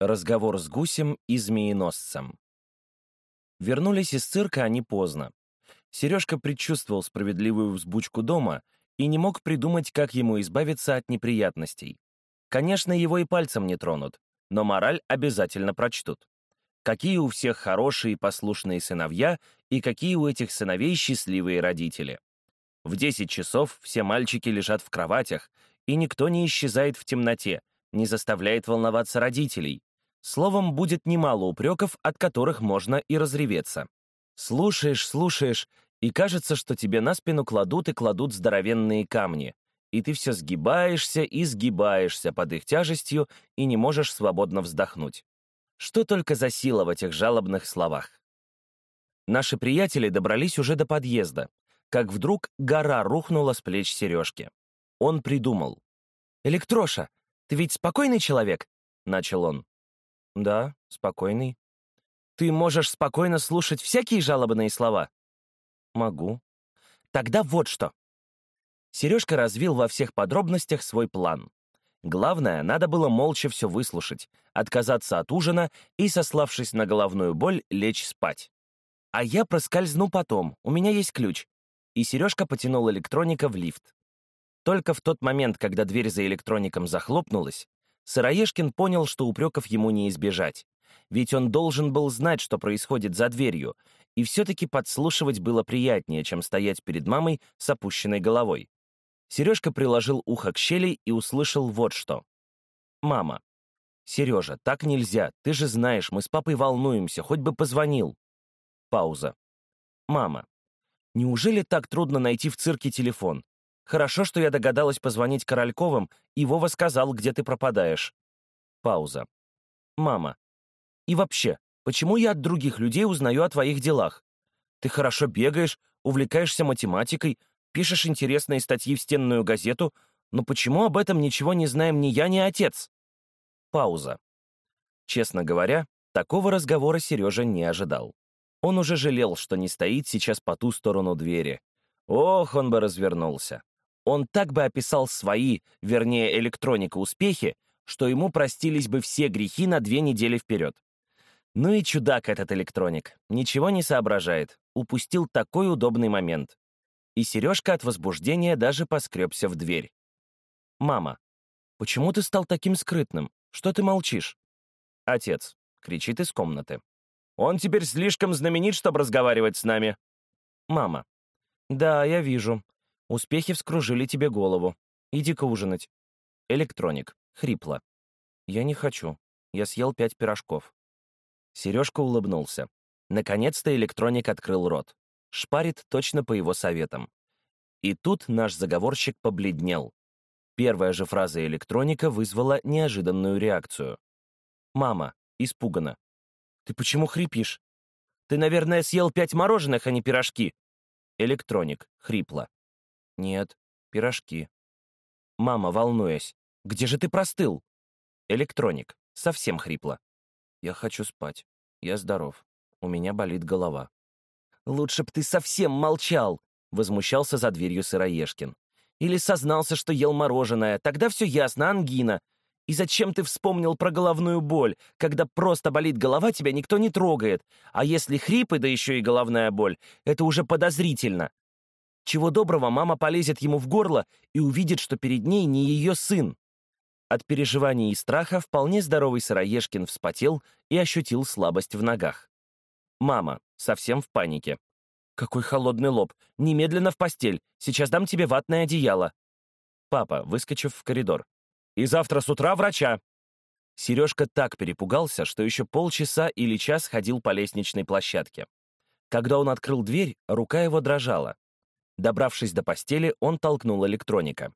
Разговор с гусем и змееносцем. Вернулись из цирка они поздно. Сережка предчувствовал справедливую взбучку дома и не мог придумать, как ему избавиться от неприятностей. Конечно, его и пальцем не тронут, но мораль обязательно прочтут. Какие у всех хорошие и послушные сыновья, и какие у этих сыновей счастливые родители. В 10 часов все мальчики лежат в кроватях, и никто не исчезает в темноте, не заставляет волноваться родителей, Словом, будет немало упреков, от которых можно и разреветься. Слушаешь, слушаешь, и кажется, что тебе на спину кладут и кладут здоровенные камни, и ты все сгибаешься и сгибаешься под их тяжестью и не можешь свободно вздохнуть. Что только за сила в этих жалобных словах. Наши приятели добрались уже до подъезда, как вдруг гора рухнула с плеч Сережки. Он придумал. «Электроша, ты ведь спокойный человек?» — начал он. Да, спокойный. Ты можешь спокойно слушать всякие жалобные слова? Могу. Тогда вот что. Сережка развил во всех подробностях свой план. Главное, надо было молча все выслушать, отказаться от ужина и, сославшись на головную боль, лечь спать. А я проскользну потом, у меня есть ключ. И Сережка потянул электроника в лифт. Только в тот момент, когда дверь за электроником захлопнулась, Сыроежкин понял, что упреков ему не избежать. Ведь он должен был знать, что происходит за дверью, и все-таки подслушивать было приятнее, чем стоять перед мамой с опущенной головой. Сережка приложил ухо к щели и услышал вот что. «Мама. Сережа, так нельзя, ты же знаешь, мы с папой волнуемся, хоть бы позвонил». Пауза. «Мама. Неужели так трудно найти в цирке телефон? Хорошо, что я догадалась позвонить Корольковым, и Вова сказал, где ты пропадаешь. Пауза. Мама. И вообще, почему я от других людей узнаю о твоих делах? Ты хорошо бегаешь, увлекаешься математикой, пишешь интересные статьи в стенную газету, но почему об этом ничего не знаем ни я, ни отец? Пауза. Честно говоря, такого разговора Сережа не ожидал. Он уже жалел, что не стоит сейчас по ту сторону двери. Ох, он бы развернулся. Он так бы описал свои, вернее, электроника успехи, что ему простились бы все грехи на две недели вперед. Ну и чудак этот электроник. Ничего не соображает. Упустил такой удобный момент. И Сережка от возбуждения даже поскребся в дверь. «Мама, почему ты стал таким скрытным? Что ты молчишь?» «Отец», — кричит из комнаты. «Он теперь слишком знаменит, чтобы разговаривать с нами». «Мама». «Да, я вижу. Успехи вскружили тебе голову. Иди-ка ужинать. Электроник. Хрипло. Я не хочу. Я съел пять пирожков. Сережка улыбнулся. Наконец-то электроник открыл рот. Шпарит точно по его советам. И тут наш заговорщик побледнел. Первая же фраза электроника вызвала неожиданную реакцию. «Мама», испуганно. «Ты почему хрипишь? Ты, наверное, съел пять мороженых, а не пирожки». Электроник, хрипло. «Нет, пирожки». «Мама, волнуясь, где же ты простыл?» «Электроник, совсем хрипло». «Я хочу спать. Я здоров. У меня болит голова». «Лучше б ты совсем молчал!» — возмущался за дверью Сыроежкин. «Или сознался, что ел мороженое. Тогда все ясно, ангина. И зачем ты вспомнил про головную боль? Когда просто болит голова, тебя никто не трогает. А если хрипы, да еще и головная боль, это уже подозрительно. Чего доброго, мама полезет ему в горло и увидит, что перед ней не ее сын. От переживаний и страха вполне здоровый Сыроежкин вспотел и ощутил слабость в ногах. Мама, совсем в панике. «Какой холодный лоб! Немедленно в постель! Сейчас дам тебе ватное одеяло!» Папа, выскочив в коридор. «И завтра с утра врача!» Сережка так перепугался, что еще полчаса или час ходил по лестничной площадке. Когда он открыл дверь, рука его дрожала. Добравшись до постели, он толкнул электроника.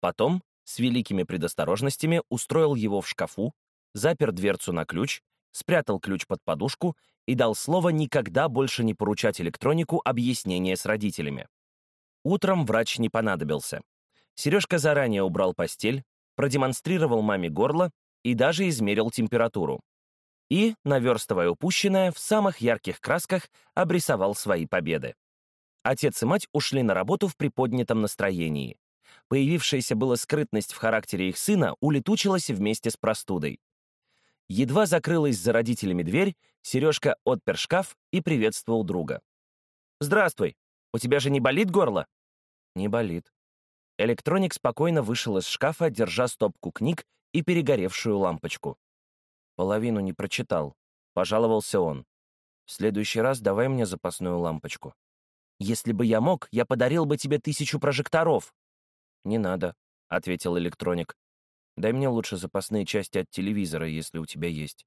Потом, с великими предосторожностями, устроил его в шкафу, запер дверцу на ключ, спрятал ключ под подушку и дал слово никогда больше не поручать электронику объяснения с родителями. Утром врач не понадобился. Сережка заранее убрал постель, продемонстрировал маме горло и даже измерил температуру. И, наверстывая упущенное, в самых ярких красках обрисовал свои победы. Отец и мать ушли на работу в приподнятом настроении. Появившаяся была скрытность в характере их сына улетучилась вместе с простудой. Едва закрылась за родителями дверь, Сережка отпер шкаф и приветствовал друга. «Здравствуй! У тебя же не болит горло?» «Не болит». Электроник спокойно вышел из шкафа, держа стопку книг и перегоревшую лампочку. Половину не прочитал. Пожаловался он. «В следующий раз давай мне запасную лампочку». «Если бы я мог, я подарил бы тебе тысячу прожекторов». «Не надо», — ответил электроник. «Дай мне лучше запасные части от телевизора, если у тебя есть».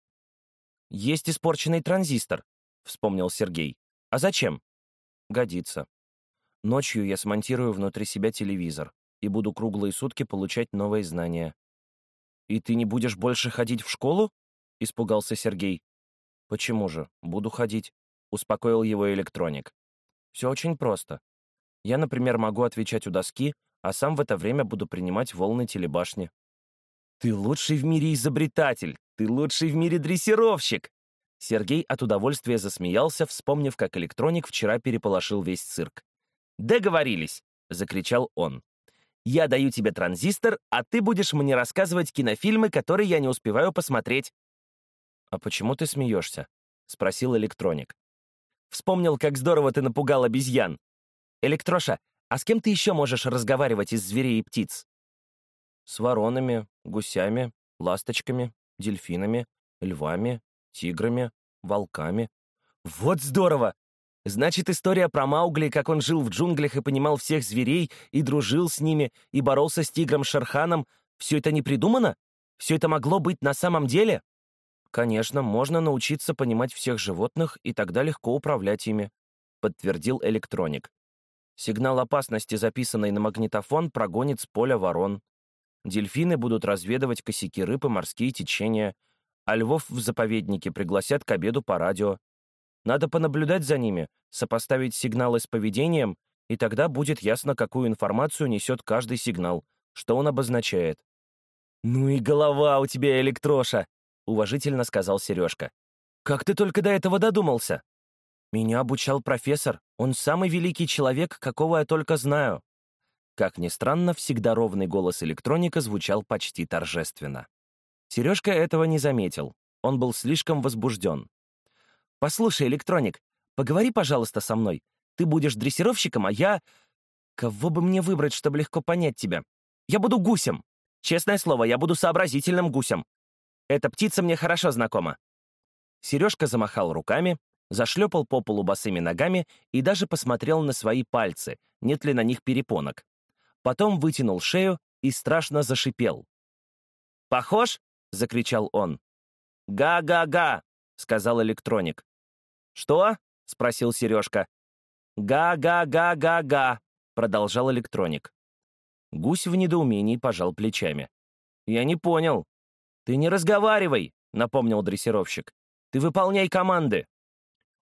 «Есть испорченный транзистор», — вспомнил Сергей. «А зачем?» «Годится. Ночью я смонтирую внутри себя телевизор и буду круглые сутки получать новые знания». «И ты не будешь больше ходить в школу?» — испугался Сергей. «Почему же? Буду ходить», — успокоил его электроник. «Все очень просто. Я, например, могу отвечать у доски, а сам в это время буду принимать волны телебашни». «Ты лучший в мире изобретатель! Ты лучший в мире дрессировщик!» Сергей от удовольствия засмеялся, вспомнив, как электроник вчера переполошил весь цирк. «Договорились!» — закричал он. «Я даю тебе транзистор, а ты будешь мне рассказывать кинофильмы, которые я не успеваю посмотреть». «А почему ты смеешься?» — спросил электроник. «Вспомнил, как здорово ты напугал обезьян. Электроша, а с кем ты еще можешь разговаривать из зверей и птиц?» «С воронами, гусями, ласточками, дельфинами, львами, тиграми, волками». «Вот здорово! Значит, история про Маугли, как он жил в джунглях и понимал всех зверей, и дружил с ними, и боролся с тигром Шерханом, все это не придумано? Все это могло быть на самом деле?» «Конечно, можно научиться понимать всех животных, и тогда легко управлять ими», — подтвердил электроник. Сигнал опасности, записанный на магнитофон, прогонит с поля ворон. Дельфины будут разведывать косяки рыб и морские течения, а львов в заповеднике пригласят к обеду по радио. Надо понаблюдать за ними, сопоставить сигналы с поведением, и тогда будет ясно, какую информацию несет каждый сигнал, что он обозначает. «Ну и голова у тебя, электроша!» — уважительно сказал Сережка. «Как ты только до этого додумался?» «Меня обучал профессор. Он самый великий человек, какого я только знаю». Как ни странно, всегда ровный голос электроника звучал почти торжественно. Сережка этого не заметил. Он был слишком возбужден. «Послушай, электроник, поговори, пожалуйста, со мной. Ты будешь дрессировщиком, а я... Кого бы мне выбрать, чтобы легко понять тебя? Я буду гусем. Честное слово, я буду сообразительным гусем. Эта птица мне хорошо знакома». Сережка замахал руками, зашлепал по полу босыми ногами и даже посмотрел на свои пальцы, нет ли на них перепонок. Потом вытянул шею и страшно зашипел. «Похож?» — закричал он. «Га-га-га!» — сказал электроник. «Что?» — спросил Сережка. «Га-га-га-га-га!» — продолжал электроник. Гусь в недоумении пожал плечами. «Я не понял», «Ты не разговаривай», — напомнил дрессировщик. «Ты выполняй команды».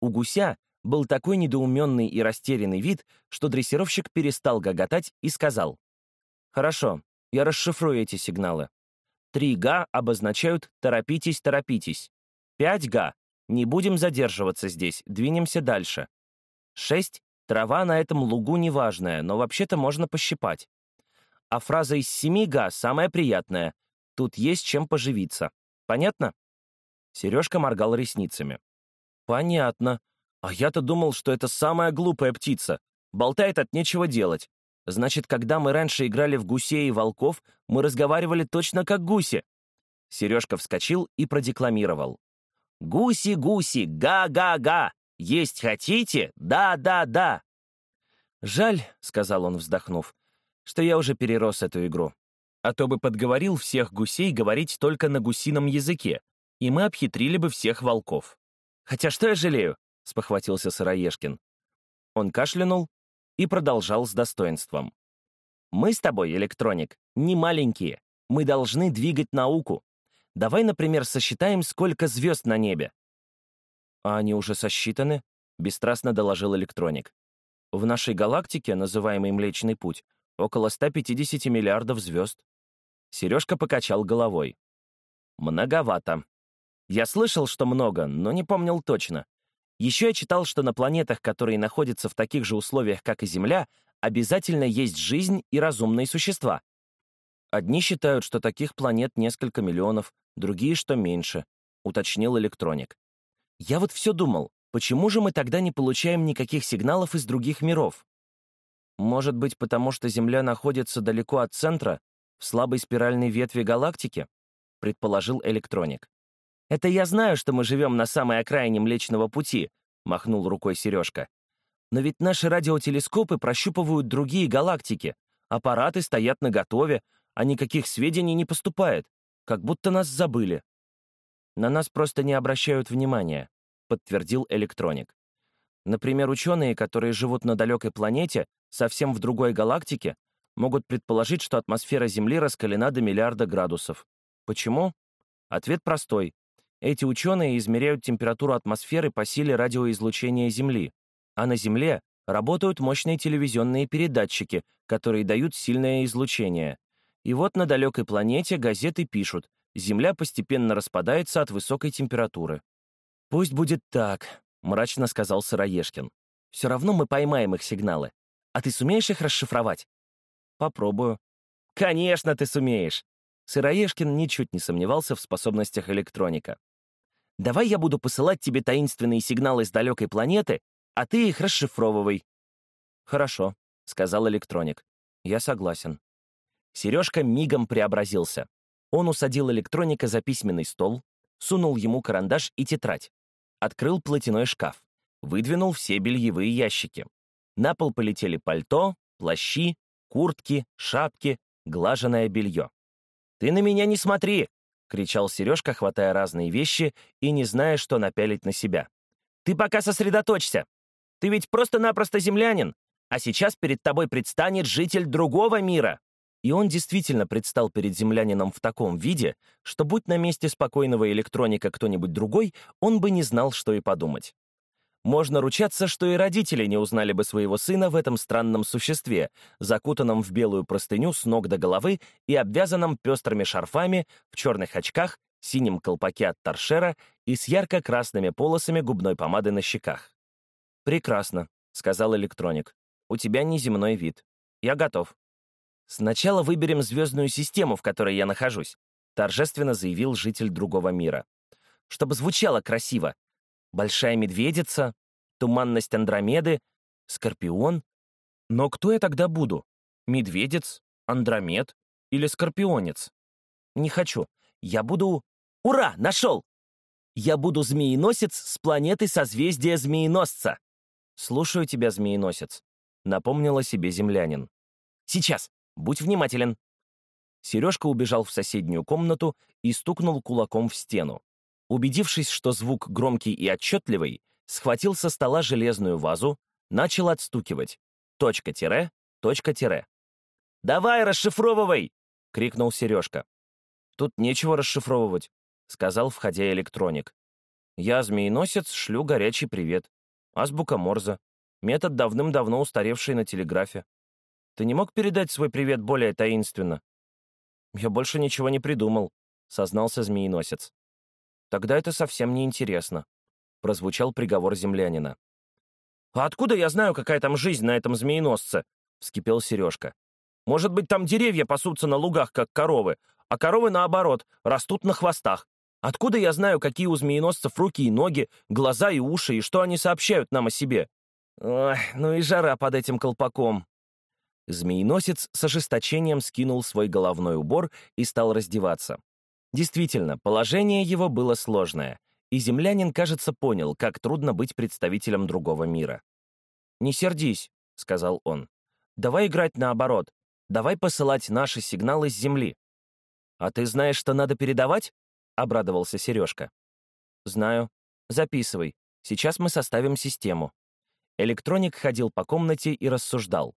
У гуся был такой недоуменный и растерянный вид, что дрессировщик перестал гоготать и сказал. «Хорошо, я расшифрую эти сигналы. Три га обозначают «торопитесь, торопитесь». Пять га — не будем задерживаться здесь, двинемся дальше. Шесть — трава на этом лугу неважная, но вообще-то можно пощипать. А фраза из семи га самая приятная — Тут есть чем поживиться. Понятно?» Сережка моргал ресницами. «Понятно. А я-то думал, что это самая глупая птица. Болтает от нечего делать. Значит, когда мы раньше играли в гусей и волков, мы разговаривали точно как гуси». Сережка вскочил и продекламировал. «Гуси-гуси, га-га-га! Есть хотите? Да-да-да!» «Жаль», — сказал он, вздохнув, — «что я уже перерос эту игру а то бы подговорил всех гусей говорить только на гусином языке, и мы обхитрили бы всех волков. Хотя что я жалею?» — спохватился Сыроежкин. Он кашлянул и продолжал с достоинством. «Мы с тобой, электроник, не маленькие. Мы должны двигать науку. Давай, например, сосчитаем, сколько звезд на небе». «А они уже сосчитаны?» — бесстрастно доложил электроник. «В нашей галактике, называемой Млечный Путь, около 150 миллиардов звезд. Сережка покачал головой. «Многовато. Я слышал, что много, но не помнил точно. Еще я читал, что на планетах, которые находятся в таких же условиях, как и Земля, обязательно есть жизнь и разумные существа. Одни считают, что таких планет несколько миллионов, другие, что меньше. уточнил электроник. «Я вот все думал, почему же мы тогда не получаем никаких сигналов из других миров? Может быть, потому что Земля находится далеко от центра, в слабой спиральной ветви галактики?» — предположил электроник. «Это я знаю, что мы живем на самой окраине Млечного Пути», — махнул рукой Сережка. «Но ведь наши радиотелескопы прощупывают другие галактики, аппараты стоят наготове, а никаких сведений не поступает, как будто нас забыли». «На нас просто не обращают внимания», — подтвердил электроник. Например, ученые, которые живут на далекой планете, совсем в другой галактике, могут предположить, что атмосфера Земли раскалена до миллиарда градусов. Почему? Ответ простой. Эти ученые измеряют температуру атмосферы по силе радиоизлучения Земли, а на Земле работают мощные телевизионные передатчики, которые дают сильное излучение. И вот на далекой планете газеты пишут, Земля постепенно распадается от высокой температуры. «Пусть будет так», мрачно сказал Сыроежкин. «Все равно мы поймаем их сигналы. А ты сумеешь их расшифровать?» «Попробую». «Конечно, ты сумеешь!» Сыроежкин ничуть не сомневался в способностях электроника. «Давай я буду посылать тебе таинственные сигналы с далекой планеты, а ты их расшифровывай». «Хорошо», — сказал электроник. «Я согласен». Сережка мигом преобразился. Он усадил электроника за письменный стол, сунул ему карандаш и тетрадь открыл платяной шкаф, выдвинул все бельевые ящики. На пол полетели пальто, плащи, куртки, шапки, глаженное белье. «Ты на меня не смотри!» — кричал Сережка, хватая разные вещи и не зная, что напялить на себя. «Ты пока сосредоточься! Ты ведь просто-напросто землянин, а сейчас перед тобой предстанет житель другого мира!» И он действительно предстал перед землянином в таком виде, что будь на месте спокойного электроника кто-нибудь другой, он бы не знал, что и подумать. Можно ручаться, что и родители не узнали бы своего сына в этом странном существе, закутанном в белую простыню с ног до головы и обвязанном пестрыми шарфами, в черных очках, синем колпаке от торшера и с ярко-красными полосами губной помады на щеках. «Прекрасно», — сказал электроник. «У тебя неземной вид. Я готов». «Сначала выберем звездную систему, в которой я нахожусь», торжественно заявил житель другого мира. «Чтобы звучало красиво. Большая медведица, туманность Андромеды, Скорпион. Но кто я тогда буду? Медведец, Андромед или Скорпионец? Не хочу. Я буду... Ура! Нашел! Я буду змееносец с планеты созвездия Змееносца. Слушаю тебя, Змееносец, напомнила себе землянин. Сейчас. Будь внимателен!» Сережка убежал в соседнюю комнату и стукнул кулаком в стену. Убедившись, что звук громкий и отчетливый, схватил со стола железную вазу, начал отстукивать. Точка-тире, точка-тире. «Давай, расшифровывай!» — крикнул Сережка. «Тут нечего расшифровывать», — сказал, входя электроник. «Я, змееносец, шлю горячий привет. Азбука Морзе. Метод давным-давно устаревший на телеграфе. Ты не мог передать свой привет более таинственно?» «Я больше ничего не придумал», — сознался змееносец. «Тогда это совсем не интересно», — прозвучал приговор землянина. «А откуда я знаю, какая там жизнь на этом змееносце?» — вскипел Сережка. «Может быть, там деревья пасутся на лугах, как коровы, а коровы, наоборот, растут на хвостах. Откуда я знаю, какие у змееносцев руки и ноги, глаза и уши, и что они сообщают нам о себе? Ой, ну и жара под этим колпаком. Змееносец с ожесточением скинул свой головной убор и стал раздеваться. Действительно, положение его было сложное, и землянин, кажется, понял, как трудно быть представителем другого мира. «Не сердись», — сказал он. «Давай играть наоборот. Давай посылать наши сигналы с Земли». «А ты знаешь, что надо передавать?» — обрадовался Сережка. «Знаю. Записывай. Сейчас мы составим систему». Электроник ходил по комнате и рассуждал.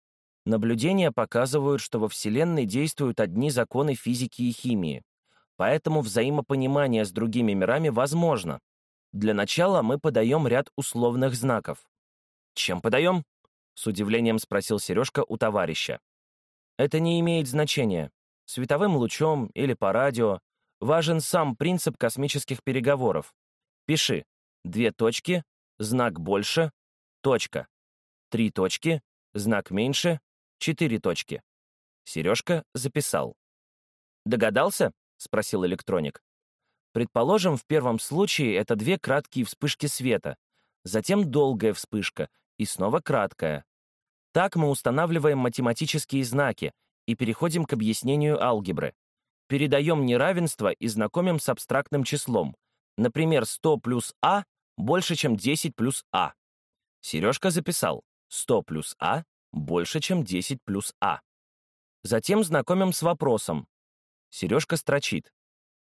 Наблюдения показывают, что во Вселенной действуют одни законы физики и химии. Поэтому взаимопонимание с другими мирами возможно. Для начала мы подаем ряд условных знаков. «Чем подаем?» — с удивлением спросил Сережка у товарища. «Это не имеет значения. Световым лучом или по радио. Важен сам принцип космических переговоров. Пиши. Две точки, знак больше, точка. Три точки, знак меньше, Четыре точки. Сережка записал. «Догадался?» — спросил электроник. Предположим, в первом случае это две краткие вспышки света, затем долгая вспышка и снова краткая. Так мы устанавливаем математические знаки и переходим к объяснению алгебры. Передаем неравенство и знакомим с абстрактным числом. Например, 100 плюс а больше, чем 10 плюс а. Сережка записал 100 плюс а больше, чем 10 плюс а. Затем знакомим с вопросом. Сережка строчит.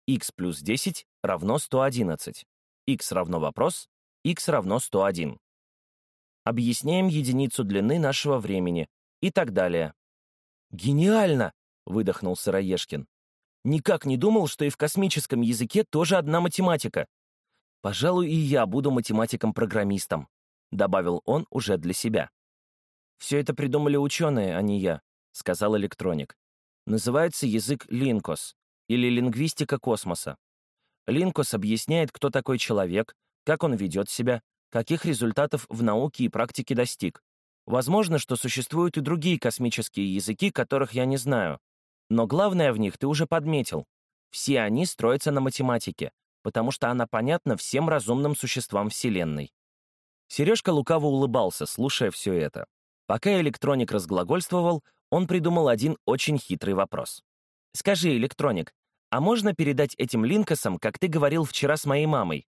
x плюс 10 равно 111. x равно вопрос, x равно 101. Объясняем единицу длины нашего времени и так далее. «Гениально!» — выдохнул Сыроежкин. «Никак не думал, что и в космическом языке тоже одна математика. Пожалуй, и я буду математиком-программистом», — добавил он уже для себя. «Все это придумали ученые, а не я», — сказал электроник. «Называется язык Линкос, или лингвистика космоса. Линкос объясняет, кто такой человек, как он ведет себя, каких результатов в науке и практике достиг. Возможно, что существуют и другие космические языки, которых я не знаю. Но главное в них ты уже подметил. Все они строятся на математике, потому что она понятна всем разумным существам Вселенной. Сережка лукаво улыбался, слушая все это. Пока электроник разглагольствовал, он придумал один очень хитрый вопрос. «Скажи, электроник, а можно передать этим линкосам, как ты говорил вчера с моей мамой?»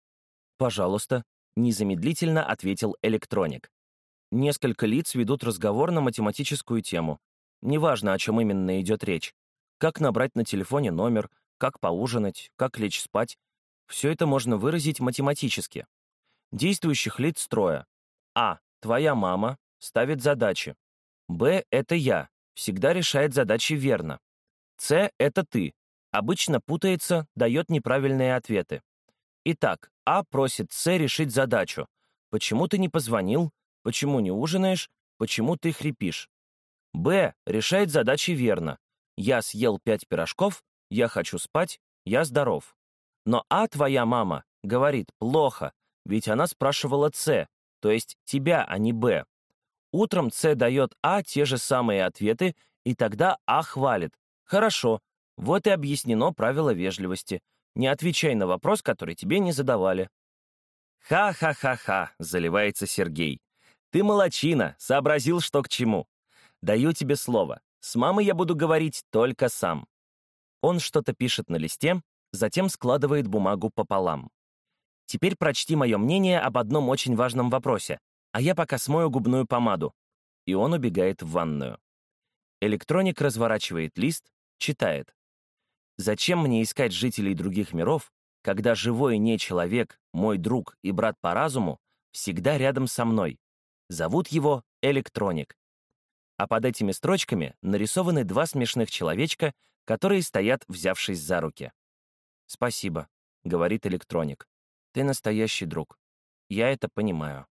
«Пожалуйста», — незамедлительно ответил электроник. Несколько лиц ведут разговор на математическую тему. Неважно, о чем именно идет речь. Как набрать на телефоне номер, как поужинать, как лечь спать. Все это можно выразить математически. Действующих лиц трое. А. Твоя мама ставит задачи. Б. Это я. Всегда решает задачи верно. С. Это ты. Обычно путается, дает неправильные ответы. Итак, А просит С решить задачу. Почему ты не позвонил? Почему не ужинаешь? Почему ты хрипишь? Б. Решает задачи верно. Я съел пять пирожков, я хочу спать, я здоров. Но А, твоя мама, говорит плохо, ведь она спрашивала С, то есть тебя, а не Б. Утром С дает А те же самые ответы, и тогда А хвалит. Хорошо, вот и объяснено правило вежливости. Не отвечай на вопрос, который тебе не задавали. «Ха-ха-ха-ха», — заливается Сергей. Ты молочина, сообразил, что к чему. Даю тебе слово. С мамой я буду говорить только сам. Он что-то пишет на листе, затем складывает бумагу пополам. Теперь прочти мое мнение об одном очень важном вопросе, а я пока смою губную помаду. И он убегает в ванную. Электроник разворачивает лист, читает. Зачем мне искать жителей других миров, когда живой не человек, мой друг и брат по разуму, всегда рядом со мной, Зовут его Электроник. А под этими строчками нарисованы два смешных человечка, которые стоят, взявшись за руки. «Спасибо», — говорит Электроник. «Ты настоящий друг. Я это понимаю».